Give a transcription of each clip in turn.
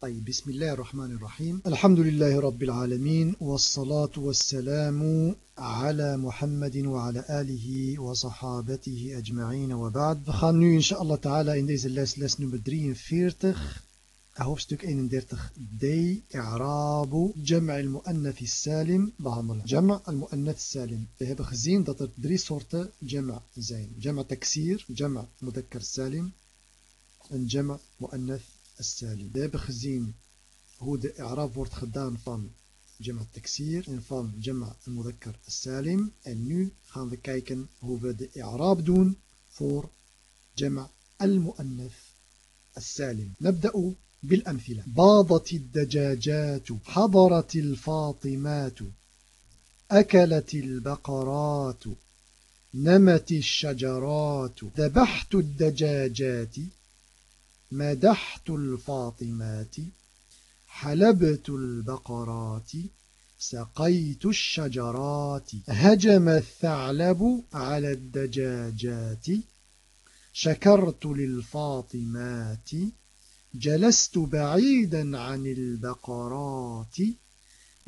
طيب بسم الله الرحمن الرحيم. الحمد لله رب العالمين والصلاة والسلام على محمد وعلى آله وصحابته أجمعين. وبعد gaan nu إن شاء الله تعالى in deze les les nummer 43 hoofdstuk 31 de إعراب جمع المؤنث السالم بعض جمع المؤنث السالم we hebben gezien dat er drie soorten جمع zijn جمع تكسير جمع مذكر سالم جمع مؤنث salim. We hebben gezien hoe de i'rab wordt gedaan van jam' taksir en van jam' al-mudakkar salim. En nu gaan we kijken hoe we de i'rab doen voor jam' al-mu'annath السالم نبدأ بالأمثلة باضت الدجاجات حضرت الفاطمات أكلت البقرات نمت الشجرات ذبحت الدجاجات مدحت الفاطمات حلبت البقرات سقيت الشجرات هجم الثعلب على الدجاجات شكرت للفاطمات جلست بعيدا عن البقرات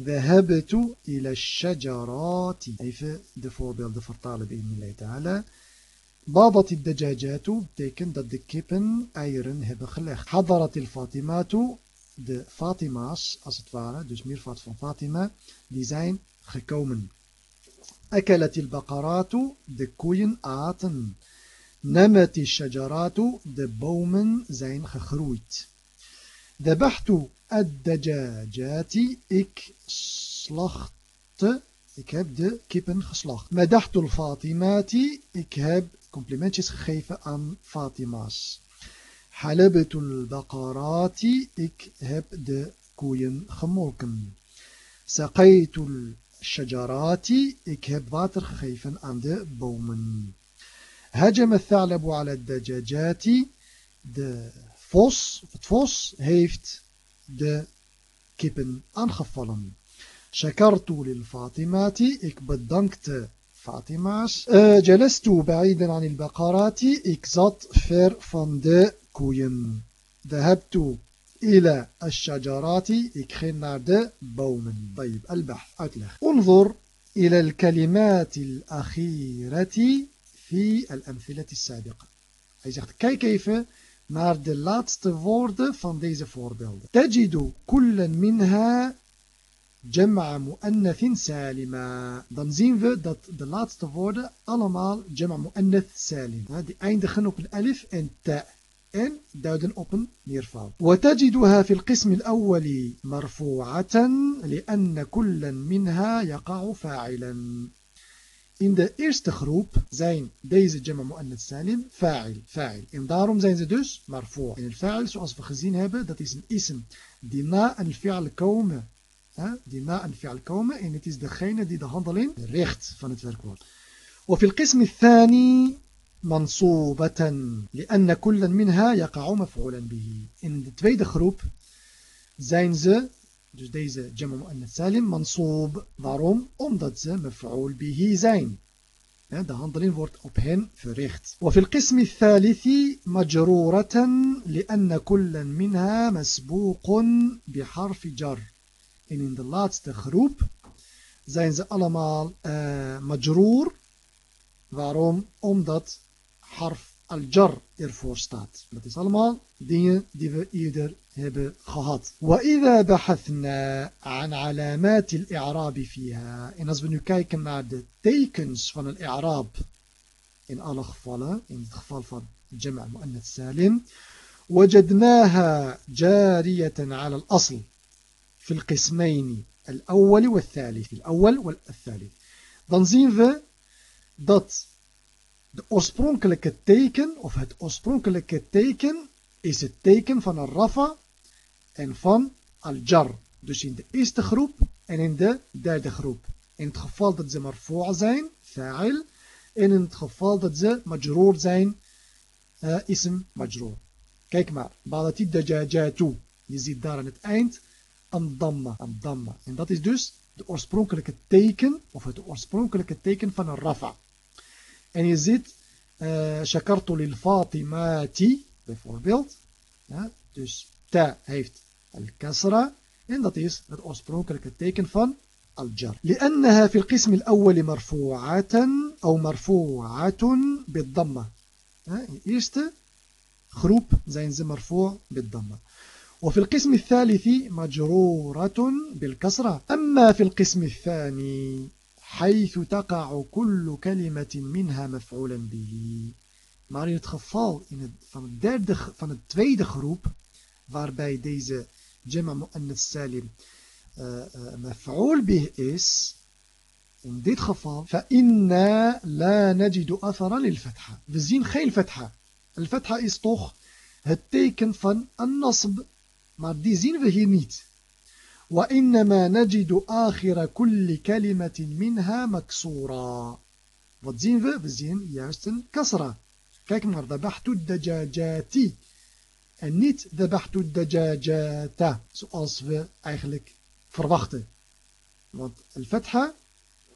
ذهبت إلى الشجرات. Even de voorbeelden بإذن الله بابت الدجاجات betekent dat de kippen eieren hebben gelegd. Hadarat il Fatimatu, de Fatima's als het ware, dus meervoud van Fatima, die zijn gekomen. Akalat il Baqaratu, de koeien aten. نمت الشجرات de bomen zijn gegroeid ذبحت الدجاجات ik slachtte ik heb de kippen geslacht مدحت الفاطمات ik heb complimentjes gegeven aan Fatima's حلبت البقرات ik heb de koeien gemolken سقيت الشجرات ik heb water gegeven aan de bomen هجم الثعلب على الدجاجات de vos, het vos heeft de kippen aangevallen. Shakartu lil Fatimati, ik bedankte Fatima's. Uh, jalastu ba'idan anil baqarati, ik zat ver van de koeien. Dahabtu ila الشجرات, ik ging naar de bomen. طيب البحث, uitleg. انظر إلى الكلمات الأخيرة في الأمثلة السابقة. Hij zegt, kijk even naar de laatste woorden van deze voorbeelden. تجد كل منها جمع مؤنث سالما. Dan zien we dat de laatste woorden allemaal جمع مؤنث سالم. Die eindigen op een alif en ta. en duiden op een meervoud. وتجدها في القسم الأول مرفوعة لأن كل منها يقع فاعلا In de eerste groep zijn deze Jama Mu'annath Salim fa'il, fa'il. En daarom zijn ze dus marfu'. En el fa'il, zoals we gezien hebben, dat is een ism die na een fi'al komen. Die na een fi'al komen. En het is degene die de handeling recht van het werkwoord. وفي القسم الثاني منصوبة لأن كل منها يقع مفعولا به. In de tweede groep zijn ze Dus deze Jamma Mu'annath Salim, mansoob. Waarom? Omdat ze maf'ul bihi zijn. De handeling wordt op hen verricht. وفي القسم الثالث مجرورة لأن كل منها مسبوق بحرف جر. En in de laatste groep zijn ze allemaal uh, majroor. Waarom? Omdat harf al-jar ervoor staat. Dat is allemaal dingen die we eerder hebben gehad. وَإِذَا بَحَثْنَا عَنْ عَلَامَاتِ الْإِعْرَابِ فِيهَا En als we nu kijken naar de tekens van een i'raab in alle gevallen, in het geval van جمع مؤنث سالم وجدناها جارية على الأصل في القسمين الأول والثالث الأول والثالث dan zien we dat de oorspronkelijke teken of het oorspronkelijke teken is het teken van een rafa en van al-jar. Dus in de eerste groep en in de derde groep. In het geval dat ze marfu' zijn, fa'il. En in het geval dat ze majroor zijn, uh, ism majroor. Kijk maar. Balatid dajajatu. Je ziet daar aan het eind damma, damma. En dat is dus de oorspronkelijke teken, of het oorspronkelijke teken van een rafa. En je ziet uh, shakartu lil fatimati, bijvoorbeeld. Ja, dus ta heeft al-kasra. En dat is het oorspronkelijke teken van al-jar. لأنها في القسم الأول مرفوعة أو مرفوعة بالضمة. In de eerste groep zijn ze مرفوع بالضمة. وفي القسم الثالث مجرورة بالكسرة أما في القسم الثاني حيث تقع كل كلمة منها مفعولا به Maar in het geval in het, van, het derde, van het tweede groep, waarbij deze Jama Mu'annath Salim uh, uh, maf'ul bih is, in dit geval, فَإِنَّا لَا نَجِدُ أَثَرًا لِلْفَتْحَ We zien geen fatha. Al-fatha is toch het teken van een nasb, maar die zien we hier niet. وإنما نجد آخر كل كلمة منها مكسورا Wat zien we? We zien juist een kasra. Kijk maar, dabahtu dajajati. En niet dabahtu dajajata, zoals we eigenlijk verwachten. Want al-fatha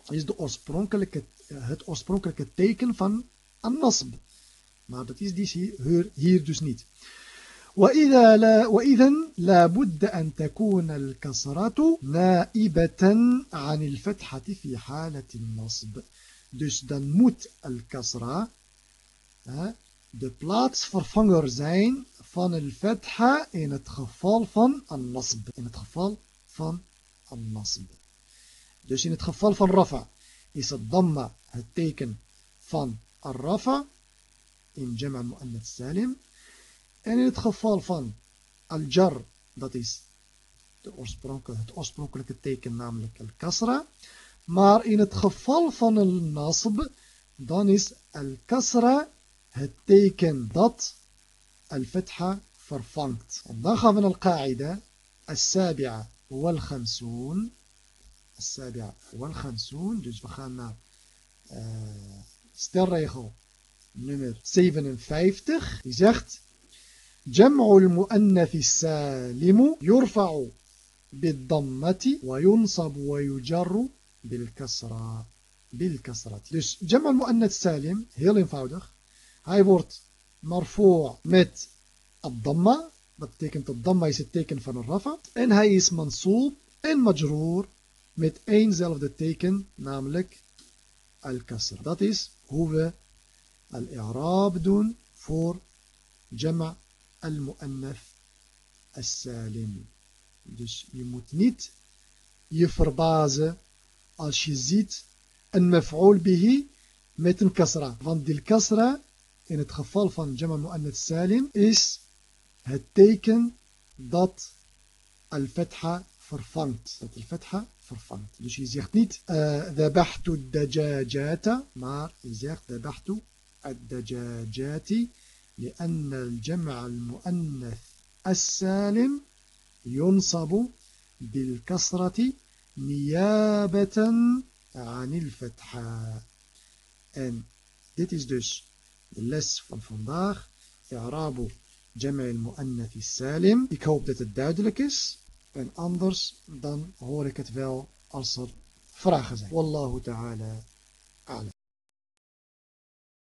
is de oorspronkelijke, het oorspronkelijke teken van an-nasb. Maar dat is hier, hier dus niet. وإذا لا وإذا لا بد أن تكون الكسرة نائبة عن الفتحة في حالة النصب dus dan moet al-kasra de plaatsvervanger zijn van al-fatha in het geval van al-nasb in het geval van al-nasb dus in het geval van rafa is het damma het teken van al-rafa in jama' mu'annath salim En in het geval van al-jar, dat is de oorspronkelijke, het oorspronkelijke teken, namelijk al-kasra. Maar in het geval van al-nasb, dan is al-kasra het teken dat al-fatha vervangt. En dan gaan we naar al-qa'ida, al-sabi'a wal-khamsoon. Al-sabi'a wal-khamsoon. Dus we gaan naar uh, stelregel nummer 57. Die zegt... جمع المؤنث السالم يرفع بالضمة وينصب ويجر بالكسرة بالكسرة. دوس جمع المؤنث السالم heel eenvoudig هاي wordt مرفوع مت الضمة dat betekent الضمة is het teken الرفع. إن hij is منصوب إن مجرور مت إين eenzelfde teken namelijk الكسرة. Dat هو الإعراب دون فور جمع al-mu'annath as-salim. Dus je moet niet je verbazen als je ziet een maf'ul bihi met een kasra. Want die kasra in het geval van jama mu'annath salim is het teken dat al-fatha vervangt. Dat al-fatha vervangt. Dus je zegt niet dhabahtu dajajata, maar je zegt dhabahtu ad-dajajati. لأن الجمع المؤنث السالم ينصب بالكسرة نيابة عن الفتحة En dit is dus de les van vandaag. I'rabu Jama' al-Mu'annath salim Ik hoop dat het duidelijk is. En anders dan hoor ik het wel als er vragen zijn. Wallahu ta'ala a'lam.